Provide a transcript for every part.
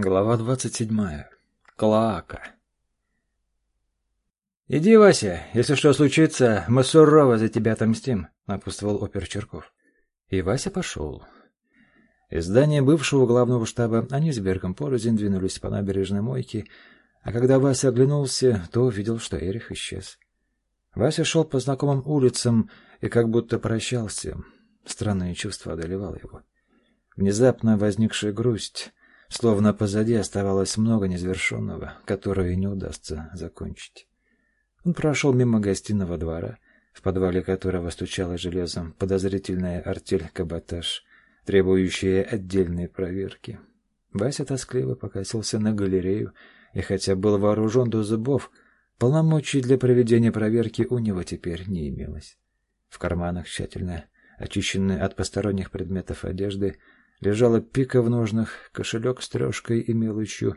Глава двадцать седьмая. Клоака. «Иди, Вася, если что случится, мы сурово за тебя отомстим», — напутствовал опер Черков. И Вася пошел. Из здания бывшего главного штаба они с Берком порознь двинулись по набережной мойке, а когда Вася оглянулся, то увидел, что Эрих исчез. Вася шел по знакомым улицам и как будто прощался. Странное чувство одолевало его. Внезапно возникшая грусть Словно позади оставалось много незавершенного, которое не удастся закончить. Он прошел мимо гостиного двора, в подвале которого стучала железом подозрительная артель-каботаж, требующая отдельной проверки. Вася тоскливо покосился на галерею, и хотя был вооружен до зубов, полномочий для проведения проверки у него теперь не имелось. В карманах тщательно очищенные от посторонних предметов одежды лежала пика в ножнах, кошелек с трешкой и мелочью,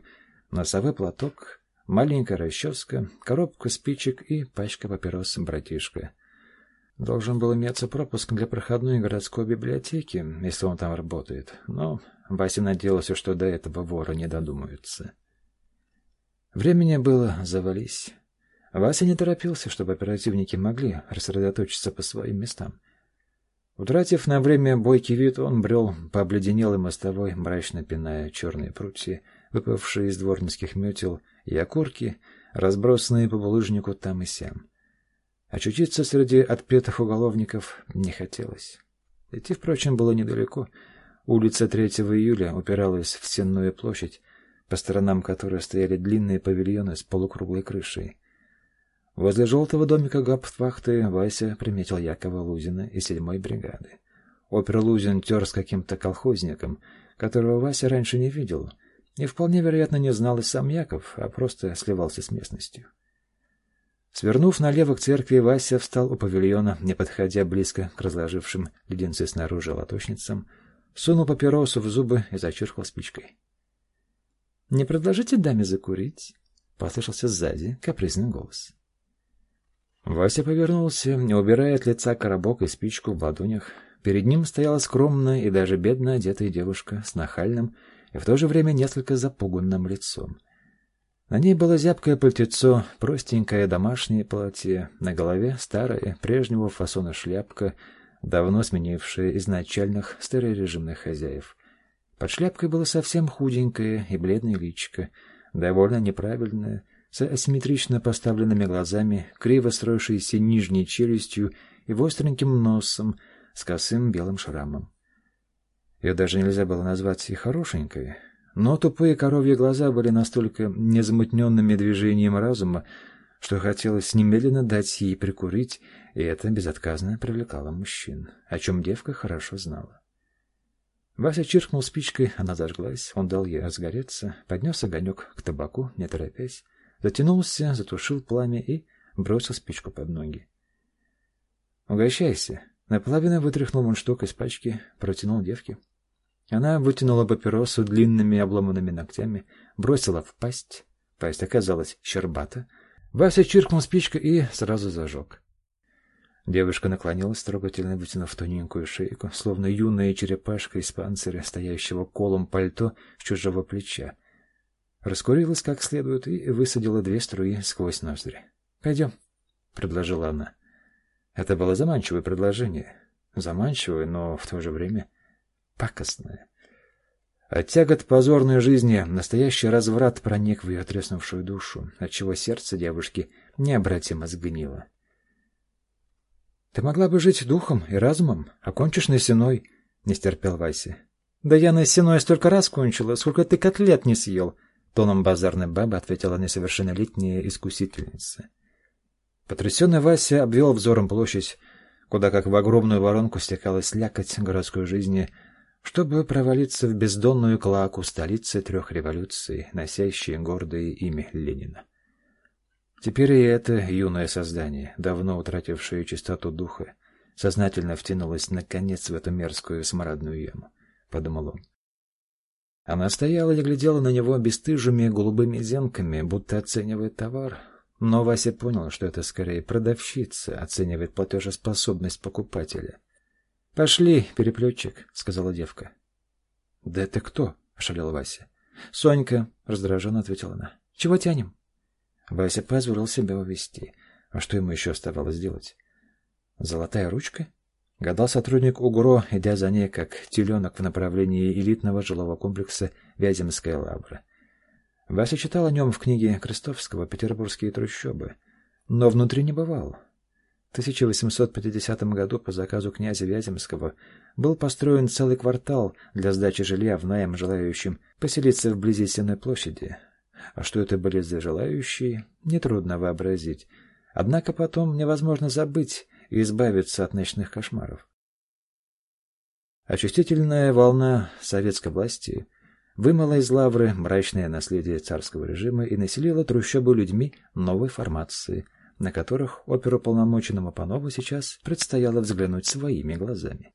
носовой платок, маленькая расческа, коробка спичек и пачка папирос братишка. Должен был иметься пропуск для проходной городской библиотеки, если он там работает, но Вася надеялся, что до этого вора не додумаются. Времени было завались. Вася не торопился, чтобы оперативники могли рассредоточиться по своим местам. Утратив на время бойкий вид, он брел по обледенелой мостовой, мрачно пиная черные прутья, выпавшие из дворницких метел, и окурки, разбросанные по булыжнику там и сям. Очутиться среди отпетых уголовников не хотелось. Идти, впрочем, было недалеко. Улица 3 июля упиралась в Сенную площадь, по сторонам которой стояли длинные павильоны с полукруглой крышей. Возле желтого домика гауптвахты Вася приметил Якова Лузина из седьмой бригады. Опер Лузин тер с каким-то колхозником, которого Вася раньше не видел, и вполне вероятно не знал и сам Яков, а просто сливался с местностью. Свернув налево к церкви, Вася встал у павильона, не подходя близко к разложившим леденцы снаружи лоточницам, сунул папиросу в зубы и зачиркал спичкой. — Не предложите даме закурить? — послышался сзади капризный голос. Вася повернулся, не убирая от лица коробок и спичку в ладонях. Перед ним стояла скромная и даже бедно одетая девушка с нахальным и в то же время несколько запуганным лицом. На ней было зябкое пальтецо, простенькое домашнее платье, на голове старая, прежнего фасона шляпка, давно сменившая изначальных старорежимных хозяев. Под шляпкой было совсем худенькое и бледное личико, довольно неправильное, с асимметрично поставленными глазами, криво строившейся нижней челюстью и остреньким носом с косым белым шрамом. Ее даже нельзя было назвать и хорошенькой, но тупые коровьи глаза были настолько незамутненными движением разума, что хотелось немедленно дать ей прикурить, и это безотказно привлекало мужчин, о чем девка хорошо знала. Вася чиркнул спичкой, она зажглась, он дал ей разгореться, поднес огонек к табаку, не торопясь, затянулся, затушил пламя и бросил спичку под ноги. «Угощайся!» Наполовину вытряхнул мундштук из пачки, протянул девке. Она вытянула папиросу длинными обломанными ногтями, бросила в пасть. Пасть оказалась щербата. Вася чиркнул спичкой и сразу зажег. Девушка наклонилась, трогательно вытянув тоненькую шейку, словно юная черепашка из панциря, стоящего колом пальто с чужого плеча, раскурилась как следует и высадила две струи сквозь ноздри. «Пойдем», — предложила она. Это было заманчивое предложение. Заманчивое, но в то же время пакостное. От тягот позорной жизни настоящий разврат проник в ее треснувшую душу, отчего сердце девушки необратимо сгнило. «Ты могла бы жить духом и разумом, а кончишь на сеной», — не стерпел Вася. «Да я на сеной столько раз кончила, сколько ты котлет не съел», Тоном базарной бабы ответила несовершеннолетняя искусительница. Потрясенный Вася обвел взором площадь, куда как в огромную воронку стекалась лякоть городской жизни, чтобы провалиться в бездонную клаку столицы трех революций, носящей гордое имя Ленина. Теперь и это юное создание, давно утратившее чистоту духа, сознательно втянулось наконец в эту мерзкую смрадную яму, — подумал он. Она стояла и глядела на него бесстыжими голубыми зенками, будто оценивает товар. Но Вася понял, что это скорее продавщица оценивает платежеспособность покупателя. «Пошли, переплетчик», — сказала девка. «Да это кто?» — ошалел Вася. «Сонька», — раздраженно ответила она. «Чего тянем?» Вася позволил себя увести. А что ему еще оставалось делать? «Золотая ручка?» Гадал сотрудник УГРО, идя за ней, как теленок в направлении элитного жилого комплекса «Вяземская лавра». Вася читал о нем в книге Крестовского «Петербургские трущобы», но внутри не бывал. В 1850 году по заказу князя Вяземского был построен целый квартал для сдачи жилья в найм желающим поселиться вблизи Сенной площади. А что это были за желающие, нетрудно вообразить. Однако потом невозможно забыть и избавиться от ночных кошмаров. Очистительная волна советской власти вымыла из лавры мрачное наследие царского режима и населила трущобы людьми новой формации, на которых оперуполномоченному Панову сейчас предстояло взглянуть своими глазами.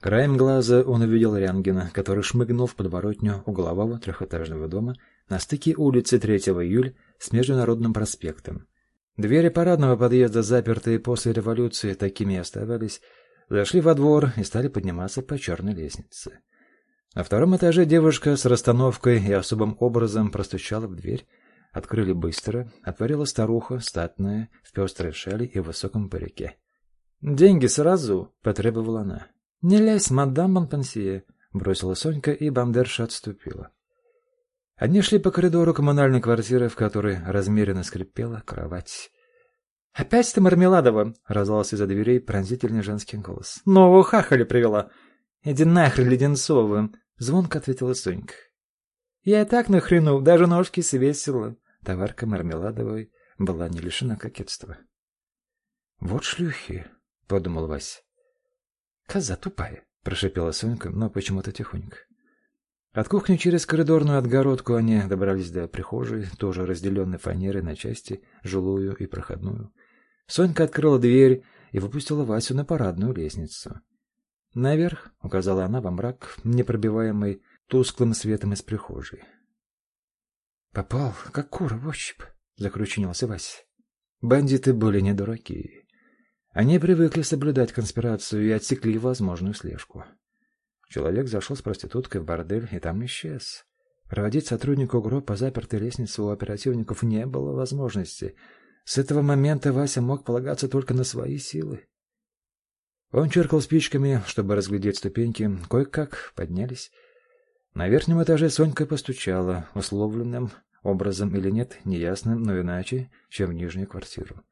Краем глаза он увидел Рянгина, который шмыгнул в подворотню углового трехэтажного дома на стыке улицы 3 июля с Международным проспектом. Двери парадного подъезда, запертые после революции, такими и оставались, зашли во двор и стали подниматься по черной лестнице. На втором этаже девушка с расстановкой и особым образом простучала в дверь. Открыли быстро, отворила старуха, статная, в пестрой шали и в высоком парике. «Деньги сразу!» — потребовала она. «Не лезь, мадам Монпансье!» — бросила Сонька, и бандерша отступила. Они шли по коридору коммунальной квартиры, в которой размеренно скрипела кровать. «Опять ты, Мармеладова!» — раздался из-за дверей пронзительный женский голос. «Нового хахаля привела!» «Иди нахрен, Леденцова!» — звонко ответила Сонька. «Я и так нахрену, даже ножки свесила!» Товарка Мармеладовой была не лишена кокетства. «Вот шлюхи!» — подумал Вась. «Коза тупая!» — прошипела Сонька, но почему-то тихонько. От кухни через коридорную отгородку они добрались до прихожей, тоже разделенной фанерой на части, жилую и проходную. Сонька открыла дверь и выпустила Васю на парадную лестницу. «Наверх», — указала она во мрак, непробиваемый тусклым светом из прихожей. «Попал, как кура в ощупь», — закрученился Вася. Бандиты были не дураки. Они привыкли соблюдать конспирацию и отсекли возможную слежку. Человек зашел с проституткой в бордель и там исчез. Проводить сотруднику ГРО по запертой лестнице у оперативников не было возможности. С этого момента Вася мог полагаться только на свои силы. Он черкал спичками, чтобы разглядеть ступеньки. Кое-как поднялись. На верхнем этаже Сонька постучала, условленным образом или нет, неясным, но иначе, чем в нижнюю квартиру.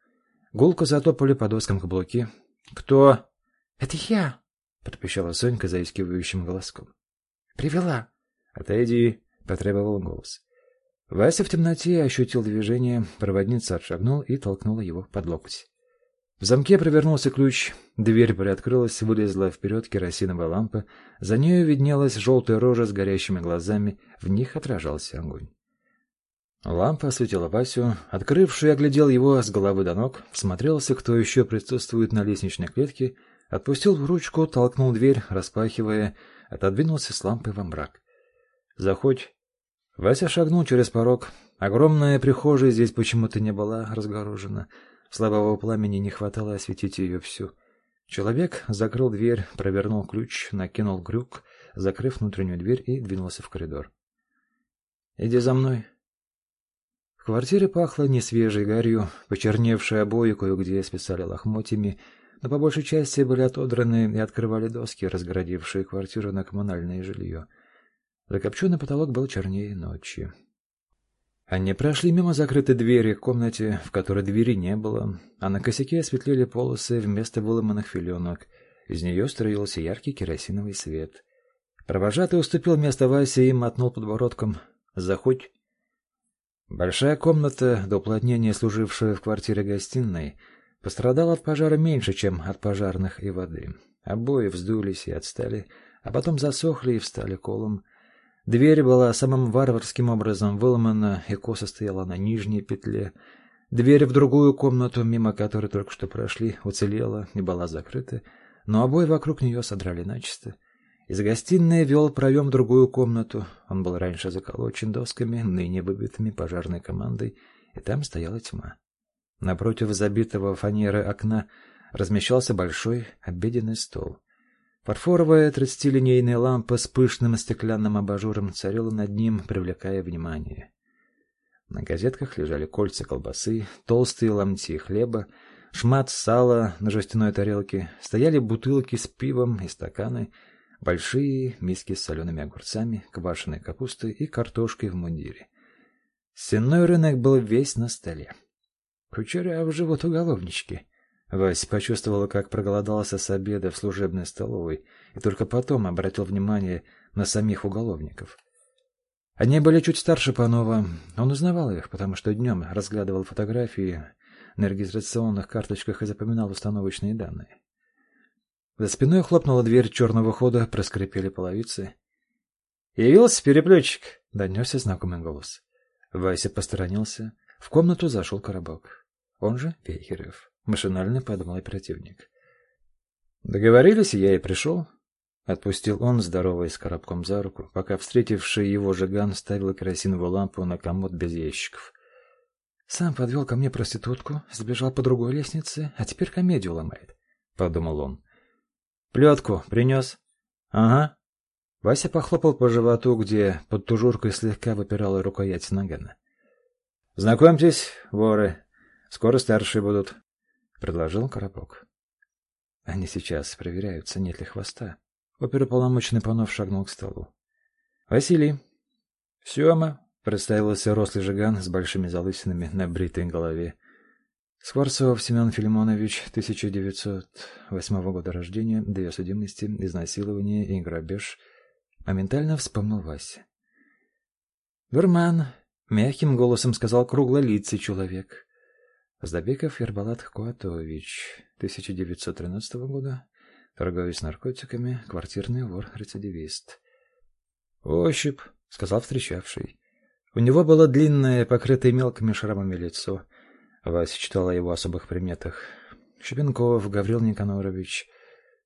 Гулко затопали по доскам каблуки. «Кто?» «Это я!» — пропищала Сонька заискивающим голоском. «Привела!» «Отойди!» — потребовал голос. Вася в темноте ощутил движение, проводница отшагнул и толкнула его под локоть. В замке провернулся ключ, дверь приоткрылась, вылезла вперед керосиновая лампа, за нею виднелась желтая рожа с горящими глазами, в них отражался огонь. Лампа осветила Васю, открывший оглядел его с головы до ног, всмотрелся, кто еще присутствует на лестничной клетке, отпустил в ручку, толкнул дверь, распахивая, отодвинулся с лампой во мрак. «Заходь». Вася шагнул через порог. Огромная прихожая здесь почему-то не была разгорожена. Слабого пламени не хватало осветить ее всю. Человек закрыл дверь, провернул ключ, накинул крюк, закрыв внутреннюю дверь и двинулся в коридор. «Иди за мной». В квартире пахло несвежей гарью, почерневшие обои кое-где списали лохмотьями, но по большей части были отодраны и открывали доски, разгородившие квартиру на коммунальное жилье. Закопченный потолок был чернее ночи. Они прошли мимо закрытой двери к комнате, в которой двери не было, а на косяке осветлели полосы вместо выломанных филенок. Из нее строился яркий керосиновый свет. Провожатый уступил место Васе и мотнул подбородком. «Заходь». Большая комната, до уплотнения служившая в квартире гостиной, пострадала от пожара меньше, чем от пожарных и воды. Обои вздулись и отстали, а потом засохли и встали колом. Дверь была самым варварским образом выломана и косо стояла на нижней петле. Дверь в другую комнату, мимо которой только что прошли, уцелела и была закрыта, но обои вокруг нее содрали начисто. Из гостиной вел проем в другую комнату. Он был раньше заколочен досками, ныне выбитыми пожарной командой, и там стояла тьма. Напротив забитого фанеры окна размещался большой обеденный стол. Фарфоровая тридцатилинейная лампа с пышным стеклянным абажуром царила над ним, привлекая внимание. На газетках лежали кольца колбасы, толстые ломти хлеба, шмат сала на жестяной тарелке, стояли бутылки с пивом и стаканы, большие миски с солеными огурцами, квашеной капустой и картошкой в мундире. Сенной рынок был весь на столе. Кучеряв живут уголовнички. Вась почувствовала, как проголодался с обеда в служебной столовой, и только потом обратил внимание на самих уголовников. Они были чуть старше Панова. Он узнавал их, потому что днем разглядывал фотографии на регистрационных карточках и запоминал установочные данные. За спиной хлопнула дверь черного хода, проскрипели половицы. «Явился переплетчик!» — донесся знакомый голос. Вася посторонился. В комнату зашел коробок. Он же Пейхерев. Машинально подумал оперативник. Договорились, я и пришел. Отпустил он, здороваясь с коробком за руку, пока встретивший его Жиган ставил керосиновую лампу на комод без ящиков. Сам подвел ко мне проститутку, сбежал по другой лестнице, а теперь комедию ломает, — подумал он. — Плетку принес? — Ага. Вася похлопал по животу, где под тужуркой слегка выпирала рукоять нагана. — Знакомьтесь, воры, скоро старшие будут. — предложил Коробок. Они сейчас проверяются, нет ли хвоста. Оперуполномоченный Панов шагнул к столу. — Василий. — Сема, — представился рослый жиган с большими залысинами на бритой голове. Скворцов Семен Филимонович, 1908 года рождения, две судимости, изнасилование и грабеж. Моментально вспомнил Вася. «Дурман», — мягким голосом сказал круглолицый человек. Здобеков Ербалат Куатович, 1913 года, торговец наркотиками, квартирный вор-рецидивист. «Ощупь», — сказал встречавший. У него было длинное, покрытое мелкими шрамами лицо. Вася читал о его особых приметах. Щепенков Гаврил Никанорович,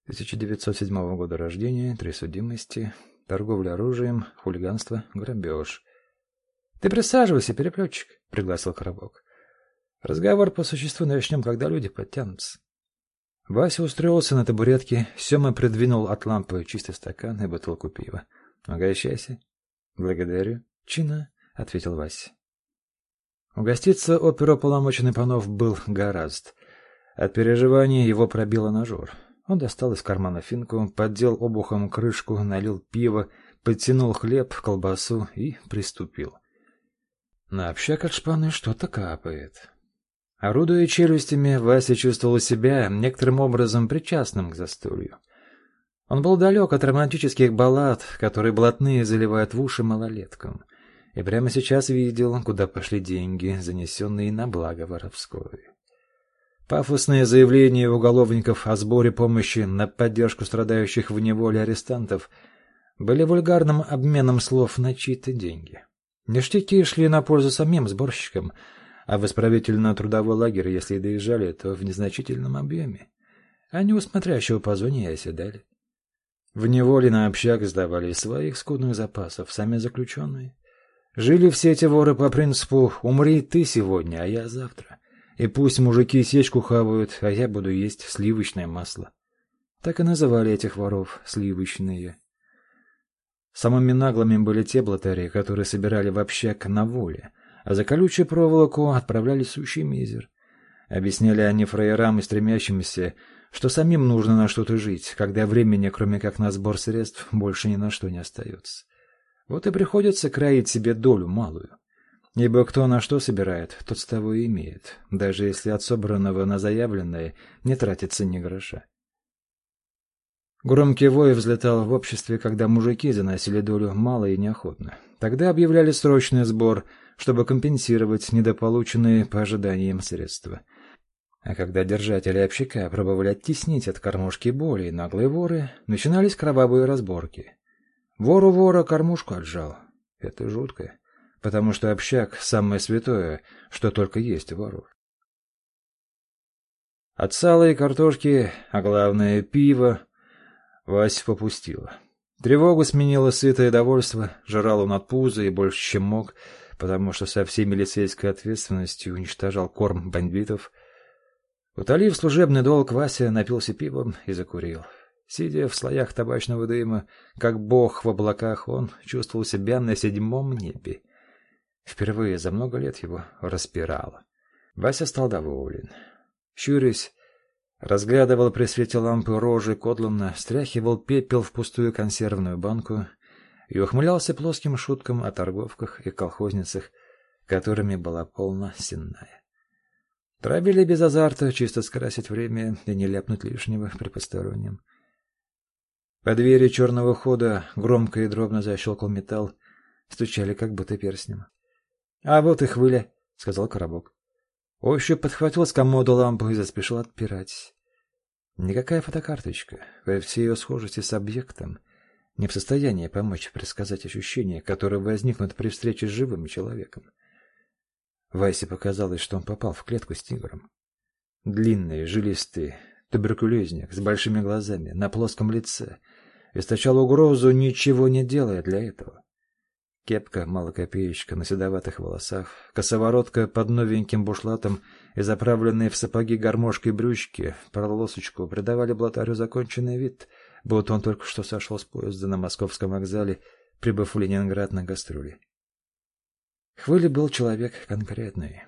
1907 года рождения, три судимости, торговля оружием, хулиганство, грабеж. — Ты присаживайся, переплетчик, — пригласил Коробок. Разговор по существу начнем, когда люди подтянутся. Вася устроился на табуретке, Сема придвинул от лампы чистый стакан и бутылку пива. «Угощайся». «Благодарю». «Чина», — ответил Вася. Угоститься оперуполномоченный Панов был гораст. От переживания его пробило ножор. Он достал из кармана финку, поддел обухом крышку, налил пиво, подтянул хлеб, колбасу и приступил. На общак от шпаны что-то капает. Орудуя челюстями, Вася чувствовал себя некоторым образом причастным к застолью. Он был далек от романтических баллад, которые блатные заливают в уши малолеткам, и прямо сейчас видел, куда пошли деньги, занесенные на благо воровское. Пафосные заявления уголовников о сборе помощи на поддержку страдающих в неволе арестантов были вульгарным обменом слов на чьи-то деньги. Ништяки шли на пользу самим сборщикам — а в исправительно-трудовой лагерь, если и доезжали, то в незначительном объеме. Они у смотрящего по зоне и оседали. В неволе на общак сдавали из своих скудных запасов сами заключенные. Жили все эти воры по принципу «умри ты сегодня, а я завтра». И пусть мужики сечку хавают, а я буду есть сливочное масло. Так и называли этих воров «сливочные». Самыми наглыми были те блатари, которые собирали в общак на воле, а за колючую проволоку отправляли сущий мизер. Объясняли они фраерам и стремящимся, что самим нужно на что-то жить, когда времени, кроме как на сбор средств, больше ни на что не остается. Вот и приходится краить себе долю малую. Ибо кто на что собирает, тот с того и имеет, даже если от собранного на заявленное не тратится ни гроша. Громкий вой взлетал в обществе, когда мужики заносили долю мало и неохотно. Тогда объявляли срочный сбор – чтобы компенсировать недополученные по ожиданиям средства. А когда держатели общака пробовали оттеснить от кормушки боли, наглые воры, начинались кровавые разборки. Вору вора кормушку отжал. Это жутко, потому что общак — самое святое, что только есть у воров. От сала и картошки, а главное — пиво, Вась попустила. Тревогу сменило сытое довольство, жрал он от пуза и больше, чем мог — потому что со всей милицейской ответственностью уничтожал корм бандитов. Утолив служебный долг, Вася напился пивом и закурил. Сидя в слоях табачного дыма, как бог в облаках, он чувствовал себя на седьмом небе. Впервые за много лет его распирало. Вася стал доволен. Щурясь, разглядывал при свете лампы рожи Кодлана, стряхивал пепел в пустую консервную банку и ухмылялся плоским шуткам о торговках и колхозницах, которыми была полна сенная. Травили без азарта, чисто скрасить время и не ляпнуть лишнего при постороннем. По двери черного хода громко и дробно защелкал металл, стучали как будто перстнем. — А вот и хвыля, — сказал коробок. Ощупь подхватил с комода лампу и заспешил отпирать. Никакая фотокарточка, во всей ее схожести с объектом, не в состоянии помочь предсказать ощущения, которые возникнут при встрече с живым человеком. Васе показалось, что он попал в клетку с тигром. Длинный, жилистый, туберкулезник с большими глазами, на плоском лице, источал угрозу, ничего не делая для этого. Кепка, малокопеечка на седоватых волосах, косоворотка под новеньким бушлатом и заправленные в сапоги гармошкой брючки, пролосочку придавали блатарю законченный вид, будто он только что сошел с поезда на московском вокзале, прибыв в Ленинград на гастроли. Хвыли был человек конкретный.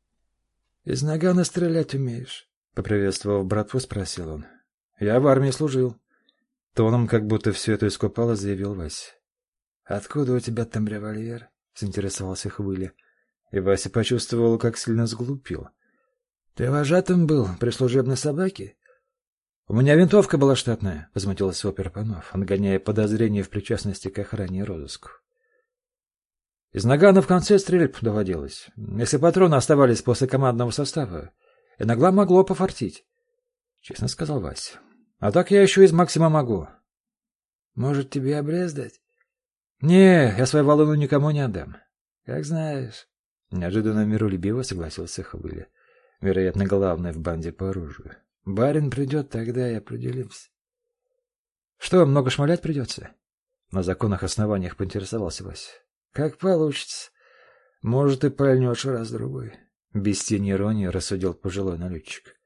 — Из нагана стрелять умеешь? — поприветствовав братву, спросил он. — Я в армии служил. Тоном, как будто все это искупало, заявил Вась. «Откуда у тебя там револьвер?» — заинтересовался Хвыли. И Вася почувствовал, как сильно сглупил. «Ты вожатым был при служебной собаке?» «У меня винтовка была штатная», — возмутился опер Панов, отгоняя подозрения в причастности к охране и розыску. «Из нагана в конце стрельб доводилось. Если патроны оставались после командного состава, иногда могло пофартить», — честно сказал Вася. «А так я еще из Максима могу». «Может, тебе обрездать?» «Не, я свою волыну никому не отдам». «Как знаешь». Неожиданно миролюбиво согласился Хвыля. Вероятно, главный в банде по оружию. «Барин придет, тогда и определимся». «Что, много шмалять придется?» На законных основаниях поинтересовался Вася. «Как получится. Может, и пальнешь раз-другой». Без тени иронии рассудил пожилой налетчик.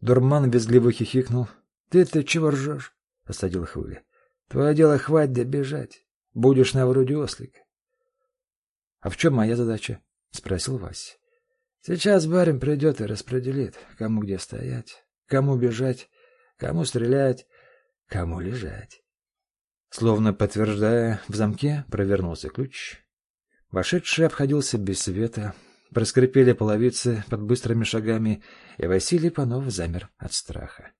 Дурман безгливо хихикнул. «Ты-то чего ржешь?» — осадил Хвыля. «Твое дело хватит бежать. Будешь на вроде ослика. — А в чем моя задача? — спросил Вася. — Сейчас барин придет и распределит, кому где стоять, кому бежать, кому стрелять, кому лежать. Словно подтверждая, в замке провернулся ключ. Вошедший обходился без света, проскрипели половицы под быстрыми шагами, и Василий Панов замер от страха.